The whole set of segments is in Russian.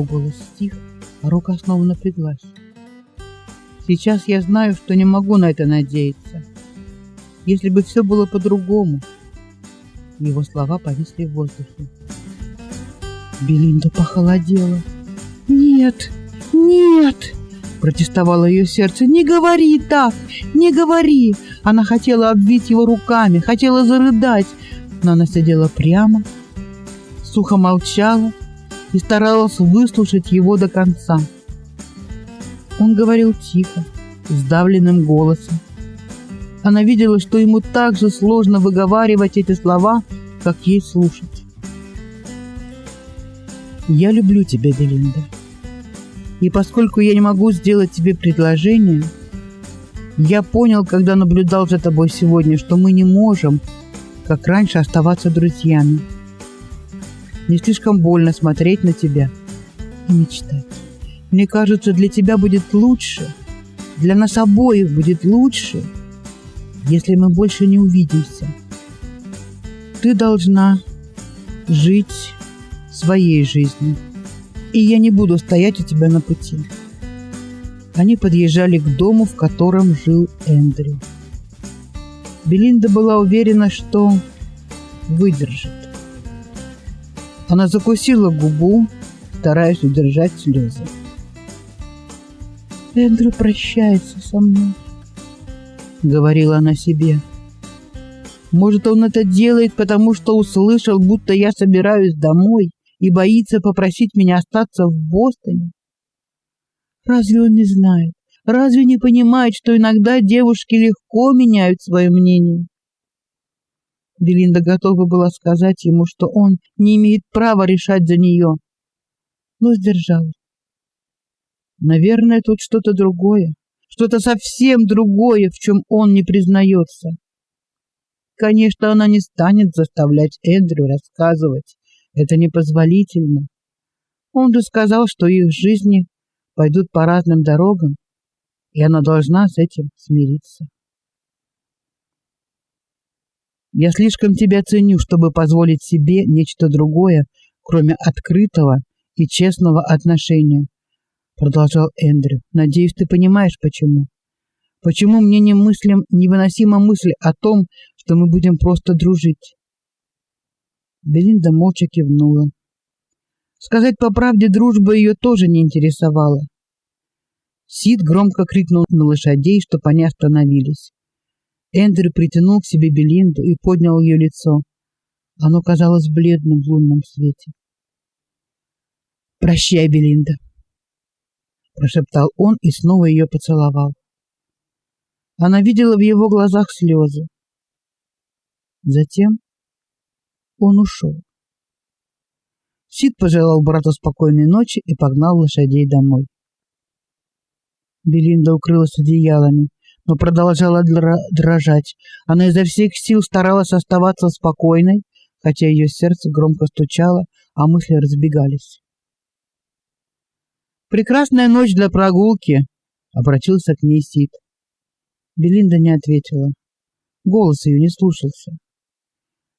Его голос стих, а рука снова напряглась. Сейчас я знаю, что не могу на это надеяться. Если бы все было по-другому. Его слова повисли в воздухе. Белинда похолодела. «Нет, нет!» Протестовало ее сердце. «Не говори так! Не говори!» Она хотела обвить его руками, хотела зарыдать, но она сидела прямо, сухо молчала, и старалась выслушать его до конца. Он говорил тихо, сдавленным голосом. Она видела, что ему так же сложно выговаривать эти слова, как ей слушать. «Я люблю тебя, Белинда. И поскольку я не могу сделать тебе предложение, я понял, когда наблюдал за тобой сегодня, что мы не можем, как раньше, оставаться друзьями. Не слишком больно смотреть на тебя и мечтать. Мне кажется, для тебя будет лучше, для нас обоих будет лучше, если мы больше не увидимся. Ты должна жить своей жизнью, и я не буду стоять у тебя на пути. Они подъезжали к дому, в котором жил Эндрю. Белинда была уверена, что выдержит. Она закусила губу, стараясь удержать слезы. «Эндрю прощается со мной», — говорила она себе. «Может, он это делает, потому что услышал, будто я собираюсь домой и боится попросить меня остаться в Бостоне? Разве он не знает? Разве не понимает, что иногда девушки легко меняют свое мнение? Белинда готова была сказать ему, что он не имеет права решать за нее, но сдержалась. Наверное, тут что-то другое, что-то совсем другое, в чем он не признается. Конечно, она не станет заставлять Эндрю рассказывать. Это непозволительно. Он же сказал, что их жизни пойдут по разным дорогам, и она должна с этим смириться. Я слишком тебя ценю, чтобы позволить себе нечто другое, кроме открытого и честного отношения, продолжал Эндрю. Надеюсь, ты понимаешь, почему. Почему мне не мыслим, невыносима мысль о том, что мы будем просто дружить? Белинда молча кивнула. Сказать по правде, дружба ее тоже не интересовала. Сид громко крикнул на лошадей, чтобы они остановились. Эндрю притянул к себе Белинду и поднял ее лицо. Оно казалось бледным в лунном свете. «Прощай, Белинда!» Прошептал он и снова ее поцеловал. Она видела в его глазах слезы. Затем он ушел. Сид пожелал брату спокойной ночи и погнал лошадей домой. Белинда укрылась одеялами, но продолжала дрожать. Она изо всех сил старалась оставаться спокойной, хотя ее сердце громко стучало, а мысли разбегались. «Прекрасная ночь для прогулки!» — обратился к ней Сид. Белинда не ответила. Голос ее не слушался.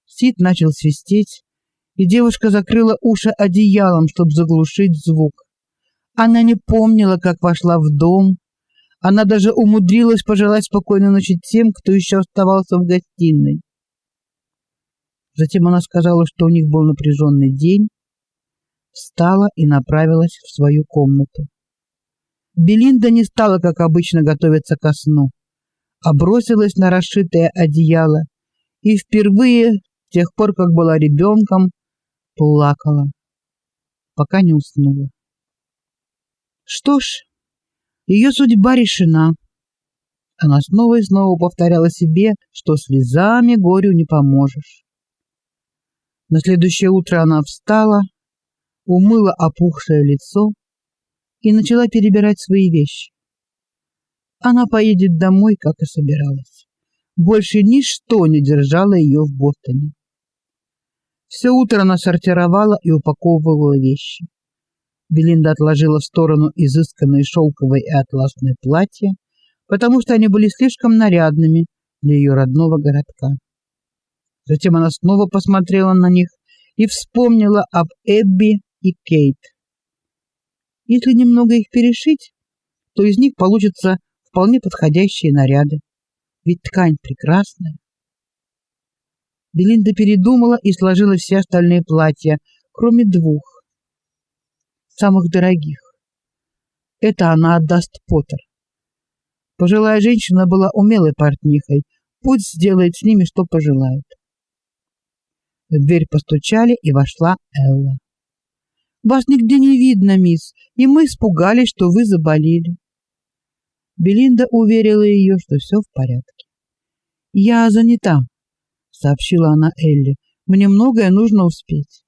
Сид начал свистеть, и девушка закрыла уши одеялом, чтобы заглушить звук. Она не помнила, как вошла в дом, она даже умудрилась пожелать спокойной ночи тем, кто еще оставался в гостиной. Затем она сказала, что у них был напряженный день, встала и направилась в свою комнату. Белинда не стала, как обычно, готовиться ко сну, а бросилась на расшитое одеяло и впервые, с тех пор, как была ребенком, плакала, пока не уснула. Что ж, ее судьба решена. Она снова и снова повторяла себе, что слезами горю не поможешь. На следующее утро она встала, умыла опухшее лицо и начала перебирать свои вещи. Она поедет домой, как и собиралась. Больше ничто не держало ее в Бостоне. Все утро она сортировала и упаковывала вещи. Белинда отложила в сторону изысканные шелковые и атласные платья, потому что они были слишком нарядными для ее родного городка. Затем она снова посмотрела на них и вспомнила об Эбби и Кейт. Если немного их перешить, то из них получатся вполне подходящие наряды. Ведь ткань прекрасная. Белинда передумала и сложила все остальные платья, кроме двух, самых дорогих. Это она отдаст Поттер. Пожилая женщина была умелой портнихой, пусть сделает с ними, что пожелает. В дверь постучали, и вошла Элла. «Вас нигде не видно, мисс, и мы испугались, что вы заболели». Белинда уверила ее, что все в порядке. «Я занята», — сообщила она Элли. «Мне многое нужно успеть».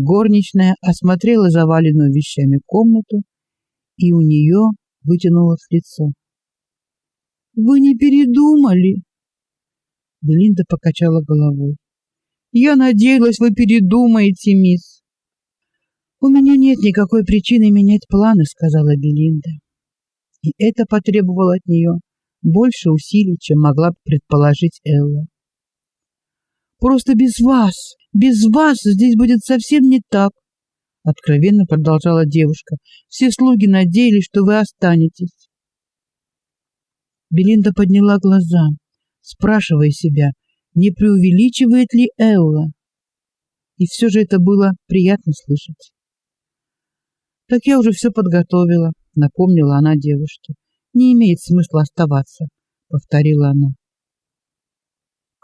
Горничная осмотрела заваленную вещами комнату, и у нее вытянулось лицо. «Вы не передумали?» Белинда покачала головой. «Я надеялась, вы передумаете, мисс». «У меня нет никакой причины менять планы», — сказала Белинда. И это потребовало от нее больше усилий, чем могла предположить Элла. «Просто без вас, без вас здесь будет совсем не так», — откровенно продолжала девушка. «Все слуги надеялись, что вы останетесь». Белинда подняла глаза, спрашивая себя, не преувеличивает ли Элла. И все же это было приятно слышать. «Так я уже все подготовила», — напомнила она девушке. «Не имеет смысла оставаться», — повторила она.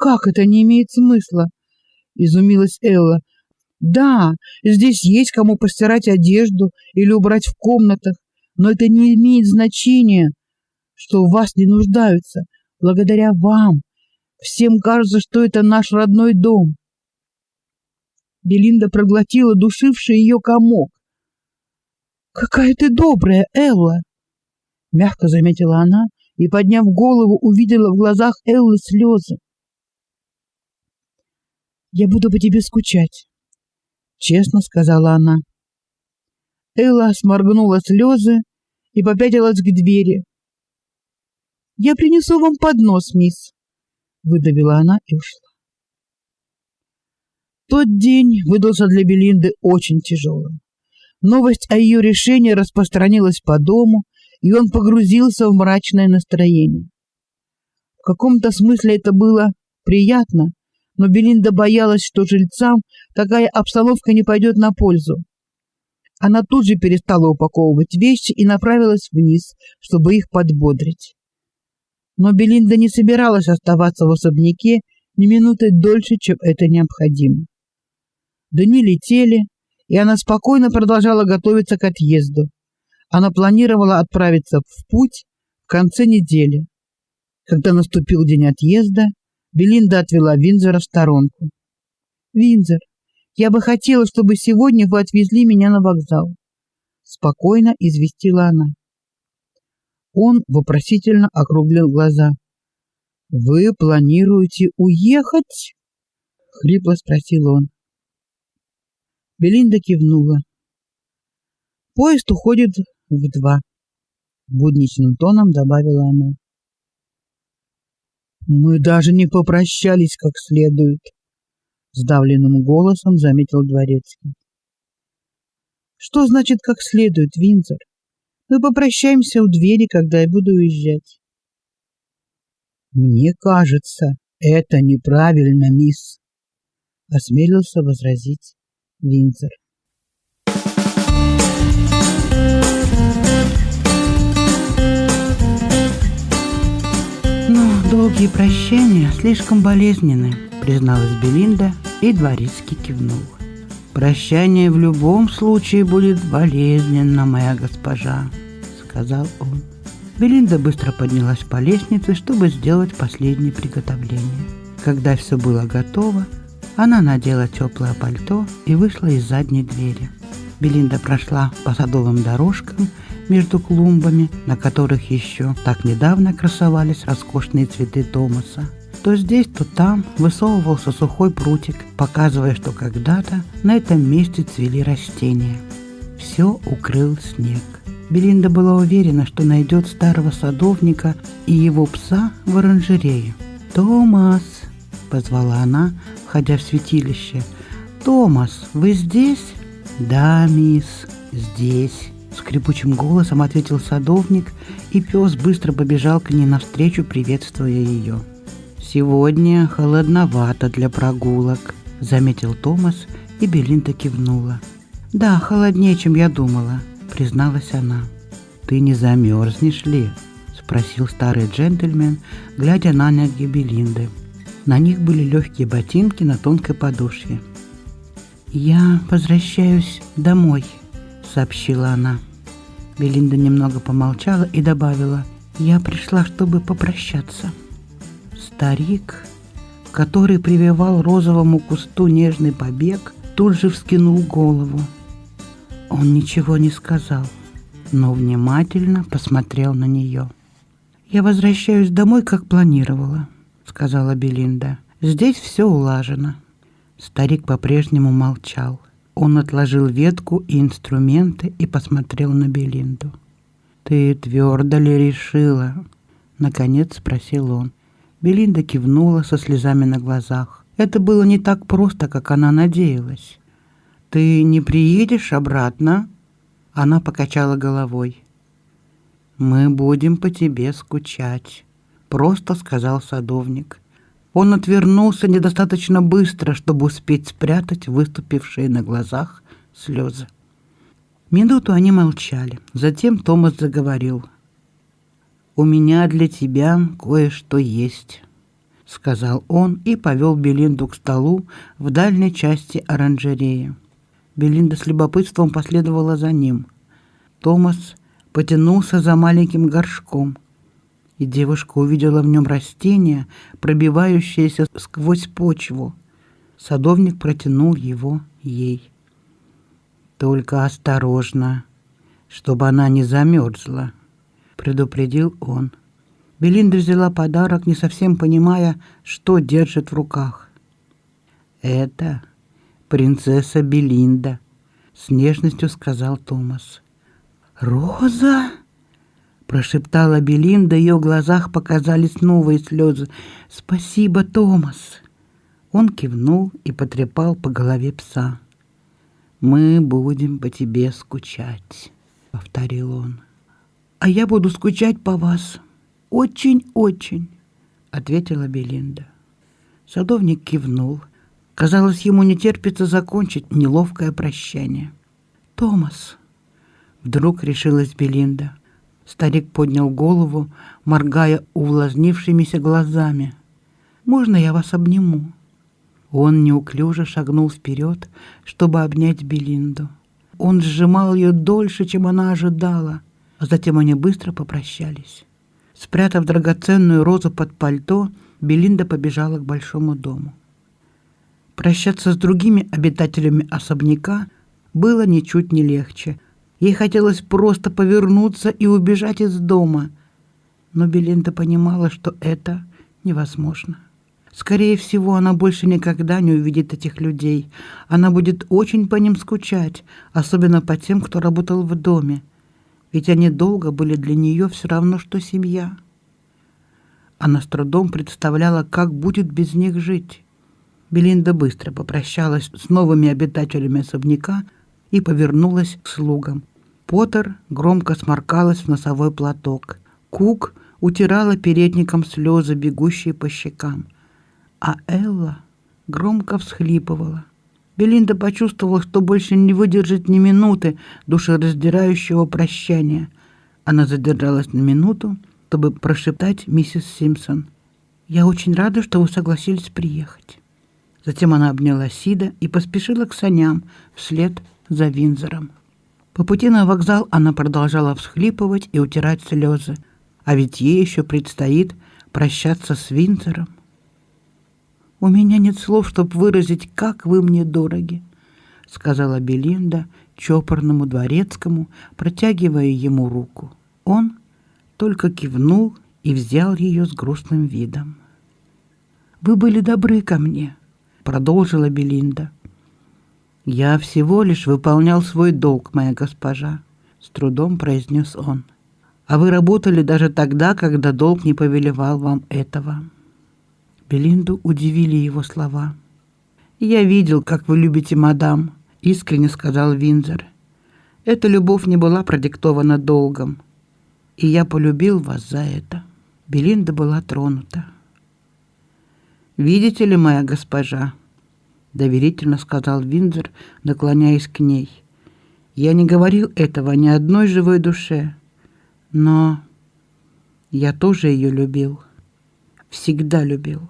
«Как это не имеет смысла?» — изумилась Элла. «Да, здесь есть кому постирать одежду или убрать в комнатах, но это не имеет значения, что в вас не нуждаются. Благодаря вам всем кажется, что это наш родной дом». Белинда проглотила душивший ее комок. «Какая ты добрая, Элла!» Мягко заметила она и, подняв голову, увидела в глазах Эллы слезы. «Я буду по тебе скучать», — честно сказала она. Элла сморгнула слезы и попятилась к двери. «Я принесу вам поднос, мисс», — выдавила она и ушла. Тот день выдался для Белинды очень тяжелым. Новость о ее решении распространилась по дому, и он погрузился в мрачное настроение. В каком-то смысле это было приятно, но Белинда боялась, что жильцам такая обстановка не пойдет на пользу. Она тут же перестала упаковывать вещи и направилась вниз, чтобы их подбодрить. Но Белинда не собиралась оставаться в особняке ни минуты дольше, чем это необходимо. Дни летели, и она спокойно продолжала готовиться к отъезду. Она планировала отправиться в путь в конце недели. Когда наступил день отъезда, Белинда отвела Винзера в сторонку. «Винзер, я бы хотела, чтобы сегодня вы отвезли меня на вокзал», — спокойно известила она. Он вопросительно округлил глаза. «Вы планируете уехать?» — хрипло спросил он. Белинда кивнула. «Поезд уходит в два», — будничным тоном добавила она. «Мы даже не попрощались как следует», — сдавленным голосом заметил Дворецкий. «Что значит как следует, Винзор? Мы попрощаемся у двери, когда я буду уезжать». «Мне кажется, это неправильно, мисс», — осмелился возразить Винзор. Долгие прощания слишком болезненны», — призналась Белинда, и Дворецкий кивнул. «Прощание в любом случае будет болезненно, моя госпожа», — сказал он. Белинда быстро поднялась по лестнице, чтобы сделать последние приготовления. Когда все было готово, она надела теплое пальто и вышла из задней двери. Белинда прошла по садовым дорожкам между клумбами, на которых еще так недавно красовались роскошные цветы Томаса. То здесь, то там высовывался сухой прутик, показывая, что когда-то на этом месте цвели растения. Все укрыл снег. Белинда была уверена, что найдет старого садовника и его пса в оранжерее. «Томас!» – позвала она, входя в святилище. «Томас, вы здесь?» «Да, мисс, здесь», — скрипучим голосом ответил садовник, и пес быстро побежал к ней навстречу, приветствуя ее. «Сегодня холодновато для прогулок», — заметил Томас, и Белинда кивнула. «Да, холоднее, чем я думала», — призналась она. «Ты не замерзнешь ли?» — спросил старый джентльмен, глядя на ноги Белинды. На них были легкие ботинки на тонкой подошве. «Я возвращаюсь домой», — сообщила она. Белинда немного помолчала и добавила, «Я пришла, чтобы попрощаться». Старик, который прививал розовому кусту нежный побег, тут же вскинул голову. Он ничего не сказал, но внимательно посмотрел на нее. «Я возвращаюсь домой, как планировала», — сказала Белинда. «Здесь все улажено». Старик по-прежнему молчал. Он отложил ветку и инструменты и посмотрел на Белинду. «Ты твердо ли решила?» Наконец спросил он. Белинда кивнула со слезами на глазах. Это было не так просто, как она надеялась. «Ты не приедешь обратно?» Она покачала головой. «Мы будем по тебе скучать», — просто сказал садовник. Он отвернулся недостаточно быстро, чтобы успеть спрятать выступившие на глазах слезы. Минуту они молчали. Затем Томас заговорил. «У меня для тебя кое-что есть», — сказал он и повел Белинду к столу в дальней части оранжереи. Белинда с любопытством последовала за ним. Томас потянулся за маленьким горшком — и девушка увидела в нем растение, пробивающееся сквозь почву. Садовник протянул его ей. «Только осторожно, чтобы она не замерзла», — предупредил он. Белинда взяла подарок, не совсем понимая, что держит в руках. «Это принцесса Белинда», — с нежностью сказал Томас. «Роза?» Прошептала Белинда, ее глазах показались новые слезы. «Спасибо, Томас!» Он кивнул и потрепал по голове пса. «Мы будем по тебе скучать», — повторил он. «А я буду скучать по вас. Очень-очень», — ответила Белинда. Садовник кивнул. Казалось, ему не терпится закончить неловкое прощание. «Томас», — вдруг решилась Белинда, — Старик поднял голову, моргая увлажнившимися глазами. «Можно я вас обниму?» Он неуклюже шагнул вперед, чтобы обнять Белинду. Он сжимал ее дольше, чем она ожидала, а затем они быстро попрощались. Спрятав драгоценную розу под пальто, Белинда побежала к большому дому. Прощаться с другими обитателями особняка было ничуть не легче, Ей хотелось просто повернуться и убежать из дома. Но Белинда понимала, что это невозможно. Скорее всего, она больше никогда не увидит этих людей. Она будет очень по ним скучать, особенно по тем, кто работал в доме. Ведь они долго были для нее все равно, что семья. Она с трудом представляла, как будет без них жить. Белинда быстро попрощалась с новыми обитателями особняка, и повернулась к слугам. Поттер громко сморкалась в носовой платок. Кук утирала передником слезы, бегущие по щекам. А Элла громко всхлипывала. Белинда почувствовала, что больше не выдержит ни минуты душераздирающего прощания. Она задержалась на минуту, чтобы прошептать миссис Симпсон. «Я очень рада, что вы согласились приехать». Затем она обняла Сида и поспешила к саням вслед за Винзором. По пути на вокзал она продолжала всхлипывать и утирать слезы. А ведь ей еще предстоит прощаться с Винтером. «У меня нет слов, чтобы выразить, как вы мне дороги», — сказала Белинда чопорному дворецкому, протягивая ему руку. Он только кивнул и взял ее с грустным видом. «Вы были добры ко мне», — продолжила Белинда. «Я всего лишь выполнял свой долг, моя госпожа», — с трудом произнес он. «А вы работали даже тогда, когда долг не повелевал вам этого». Белинду удивили его слова. «Я видел, как вы любите мадам», — искренне сказал Винзер. «Эта любовь не была продиктована долгом, и я полюбил вас за это». Белинда была тронута. «Видите ли, моя госпожа?» — доверительно сказал Винзер, наклоняясь к ней. «Я не говорил этого ни одной живой душе, но я тоже ее любил, всегда любил.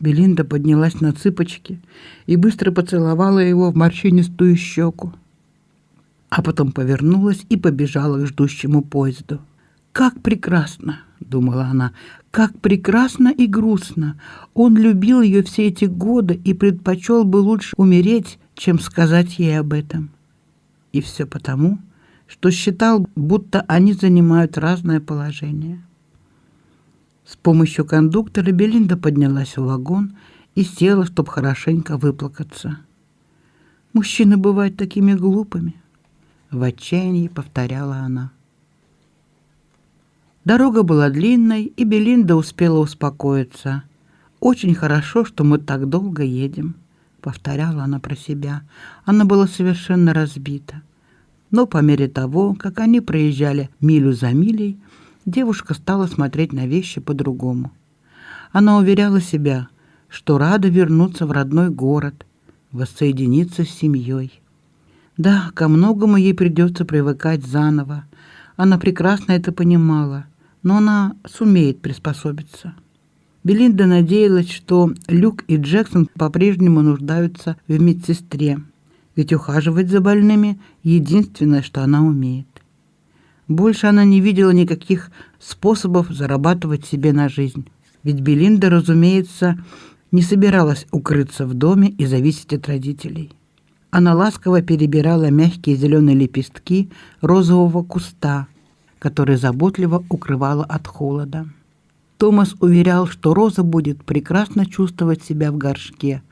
Белинда поднялась на цыпочки и быстро поцеловала его в морщинистую щеку, а потом повернулась и побежала к ждущему поезду. «Как прекрасно!» — думала она. «Как прекрасно и грустно! Он любил ее все эти годы и предпочел бы лучше умереть, чем сказать ей об этом. И все потому, что считал, будто они занимают разное положение». С помощью кондуктора Белинда поднялась в вагон и села, чтобы хорошенько выплакаться. «Мужчины бывают такими глупыми», — в отчаянии повторяла она. Дорога была длинной, и Белинда успела успокоиться. «Очень хорошо, что мы так долго едем», — повторяла она про себя. Она была совершенно разбита. Но по мере того, как они проезжали милю за милей, девушка стала смотреть на вещи по-другому. Она уверяла себя, что рада вернуться в родной город, воссоединиться с семьей. Да, ко многому ей придется привыкать заново. Она прекрасно это понимала, но она сумеет приспособиться. Белинда надеялась, что Люк и Джексон по-прежнему нуждаются в медсестре, ведь ухаживать за больными — единственное, что она умеет. Больше она не видела никаких способов зарабатывать себе на жизнь. Ведь Белинда, разумеется, не собиралась укрыться в доме и зависеть от родителей. Она ласково перебирала мягкие зеленые лепестки розового куста, который заботливо укрывала от холода. Томас уверял, что роза будет прекрасно чувствовать себя в горшке,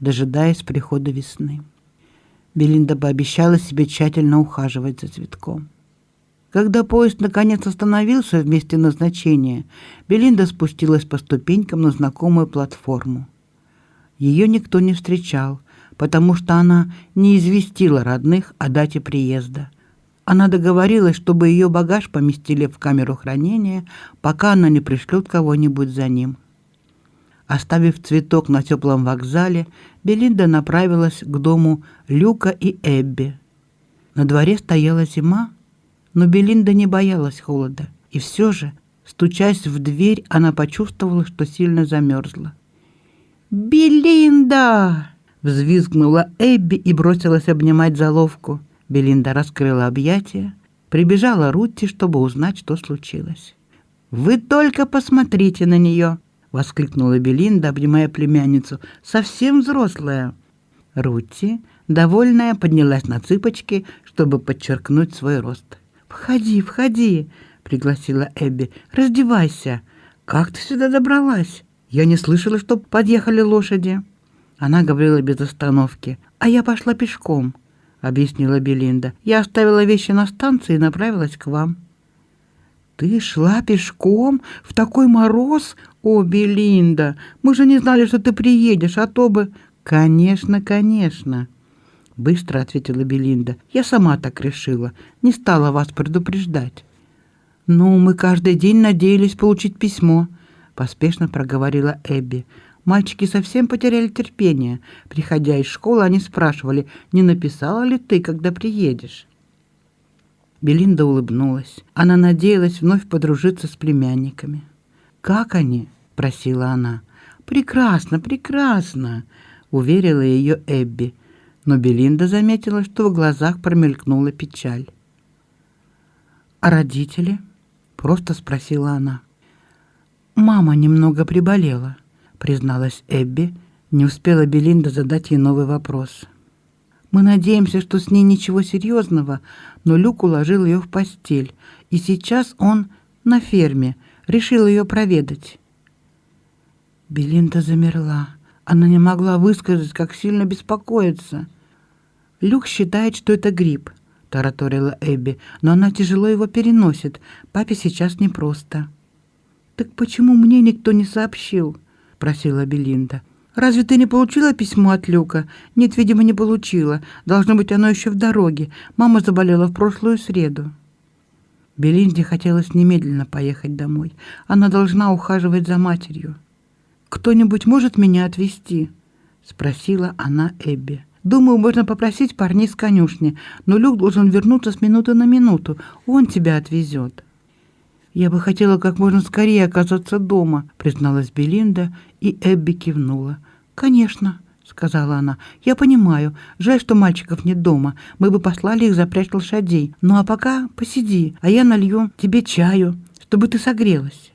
дожидаясь прихода весны. Белинда пообещала себе тщательно ухаживать за цветком. Когда поезд наконец остановился в месте назначения, Белинда спустилась по ступенькам на знакомую платформу. Ее никто не встречал, потому что она не известила родных о дате приезда. Она договорилась, чтобы ее багаж поместили в камеру хранения, пока она не пришлет кого-нибудь за ним. Оставив цветок на теплом вокзале, Белинда направилась к дому Люка и Эбби. На дворе стояла зима, но Белинда не боялась холода. И все же, стучась в дверь, она почувствовала, что сильно замерзла. «Белинда!» — взвизгнула Эбби и бросилась обнимать заловку. Белинда раскрыла объятия, прибежала Рутти, чтобы узнать, что случилось. «Вы только посмотрите на нее!» — воскликнула Белинда, обнимая племянницу. «Совсем взрослая!» Рутти, довольная, поднялась на цыпочки, чтобы подчеркнуть свой рост. «Входи, входи!» — пригласила Эбби. «Раздевайся! Как ты сюда добралась? Я не слышала, что подъехали лошади». Она говорила без остановки. «А я пошла пешком», — объяснила Белинда. «Я оставила вещи на станции и направилась к вам». «Ты шла пешком в такой мороз? О, Белинда, мы же не знали, что ты приедешь, а то бы...» «Конечно, конечно», — быстро ответила Белинда. «Я сама так решила. Не стала вас предупреждать». «Ну, мы каждый день надеялись получить письмо», — поспешно проговорила Эбби. «Мальчики совсем потеряли терпение. Приходя из школы, они спрашивали, не написала ли ты, когда приедешь?» Белинда улыбнулась. Она надеялась вновь подружиться с племянниками. «Как они?» — просила она. «Прекрасно, прекрасно!» — уверила ее Эбби но Белинда заметила, что в глазах промелькнула печаль. «А родители?» Просто спросила она. «Мама немного приболела», — призналась Эбби. Не успела Белинда задать ей новый вопрос. «Мы надеемся, что с ней ничего серьезного, но Люк уложил ее в постель, и сейчас он на ферме, решил ее проведать». Белинда замерла. Она не могла высказать, как сильно беспокоится. «Люк считает, что это грипп», — тараторила Эбби, «но она тяжело его переносит. Папе сейчас непросто». «Так почему мне никто не сообщил?» — просила Белинда. «Разве ты не получила письмо от Люка?» «Нет, видимо, не получила. Должно быть, оно еще в дороге. Мама заболела в прошлую среду». Белинде хотелось немедленно поехать домой. Она должна ухаживать за матерью. «Кто-нибудь может меня отвезти?» — спросила она Эбби. «Думаю, можно попросить парней с конюшни, но Люк должен вернуться с минуты на минуту. Он тебя отвезет». «Я бы хотела как можно скорее оказаться дома», — призналась Белинда, и Эбби кивнула. «Конечно», — сказала она. «Я понимаю. Жаль, что мальчиков нет дома. Мы бы послали их запрячь лошадей. Ну а пока посиди, а я налью тебе чаю, чтобы ты согрелась».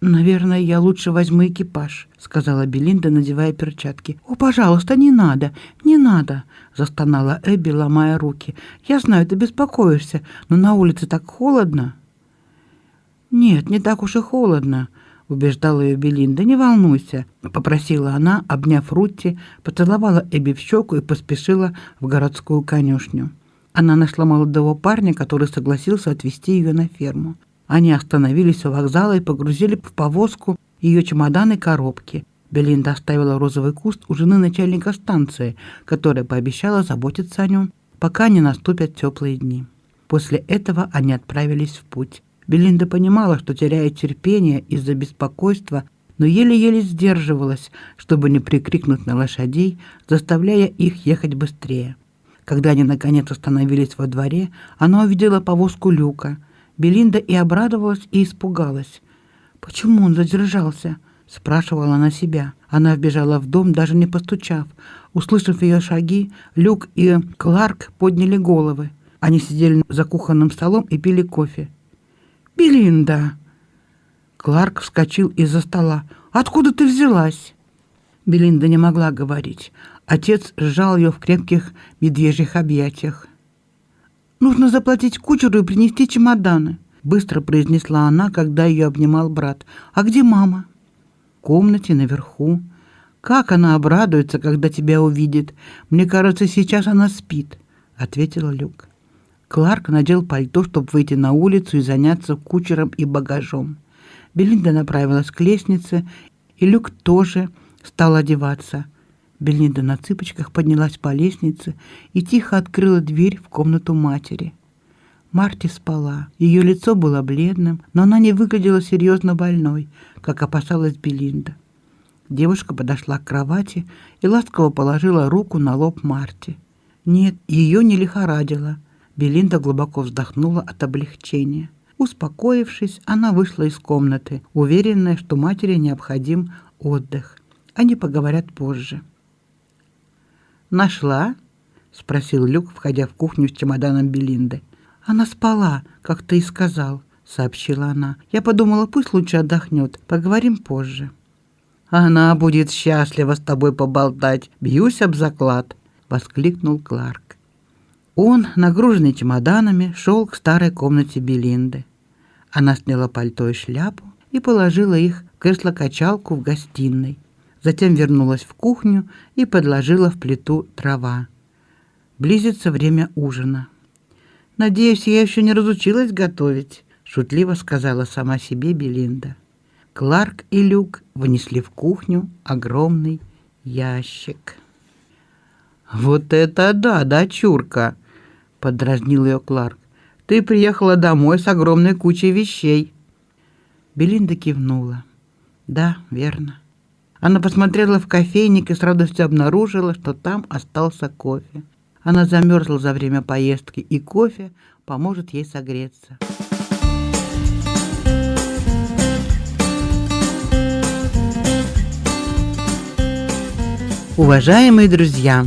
«Наверное, я лучше возьму экипаж», — сказала Белинда, надевая перчатки. «О, пожалуйста, не надо, не надо», — застонала Эбби, ломая руки. «Я знаю, ты беспокоишься, но на улице так холодно». «Нет, не так уж и холодно», — убеждала ее Белинда. «Не волнуйся», — попросила она, обняв Рутти, поцеловала Эбби в щеку и поспешила в городскую конюшню. Она нашла молодого парня, который согласился отвезти ее на ферму. Они остановились у вокзала и погрузили в повозку ее чемоданы и коробки. Белинда оставила розовый куст у жены начальника станции, которая пообещала заботиться о нем, пока не наступят теплые дни. После этого они отправились в путь. Белинда понимала, что теряет терпение из-за беспокойства, но еле-еле сдерживалась, чтобы не прикрикнуть на лошадей, заставляя их ехать быстрее. Когда они наконец остановились во дворе, она увидела повозку Люка – Белинда и обрадовалась, и испугалась. «Почему он задержался?» — спрашивала она себя. Она вбежала в дом, даже не постучав. Услышав ее шаги, Люк и Кларк подняли головы. Они сидели за кухонным столом и пили кофе. «Белинда!» Кларк вскочил из-за стола. «Откуда ты взялась?» Белинда не могла говорить. Отец сжал ее в крепких медвежьих объятиях. «Нужно заплатить кучеру и принести чемоданы», — быстро произнесла она, когда ее обнимал брат. «А где мама?» «В комнате наверху. Как она обрадуется, когда тебя увидит? Мне кажется, сейчас она спит», — ответила Люк. Кларк надел пальто, чтобы выйти на улицу и заняться кучером и багажом. Белинда направилась к лестнице, и Люк тоже стал одеваться — Белинда на цыпочках поднялась по лестнице и тихо открыла дверь в комнату матери. Марти спала. Ее лицо было бледным, но она не выглядела серьезно больной, как опасалась Белинда. Девушка подошла к кровати и ласково положила руку на лоб Марти. Нет, ее не лихорадило. Белинда глубоко вздохнула от облегчения. Успокоившись, она вышла из комнаты, уверенная, что матери необходим отдых. Они поговорят позже. «Нашла?» — спросил Люк, входя в кухню с чемоданом Белинды. «Она спала, как ты и сказал», — сообщила она. «Я подумала, пусть лучше отдохнет. Поговорим позже». «Она будет счастлива с тобой поболтать. Бьюсь об заклад», — воскликнул Кларк. Он, нагруженный чемоданами, шел к старой комнате Белинды. Она сняла пальто и шляпу и положила их в кресло-качалку в гостиной. Затем вернулась в кухню и подложила в плиту дрова. Близится время ужина. «Надеюсь, я еще не разучилась готовить», — шутливо сказала сама себе Белинда. Кларк и Люк внесли в кухню огромный ящик. «Вот это да, дочурка!» — подразнил ее Кларк. «Ты приехала домой с огромной кучей вещей». Белинда кивнула. «Да, верно. Она посмотрела в кофейник и с радостью обнаружила, что там остался кофе. Она замерзла за время поездки, и кофе поможет ей согреться. Уважаемые друзья,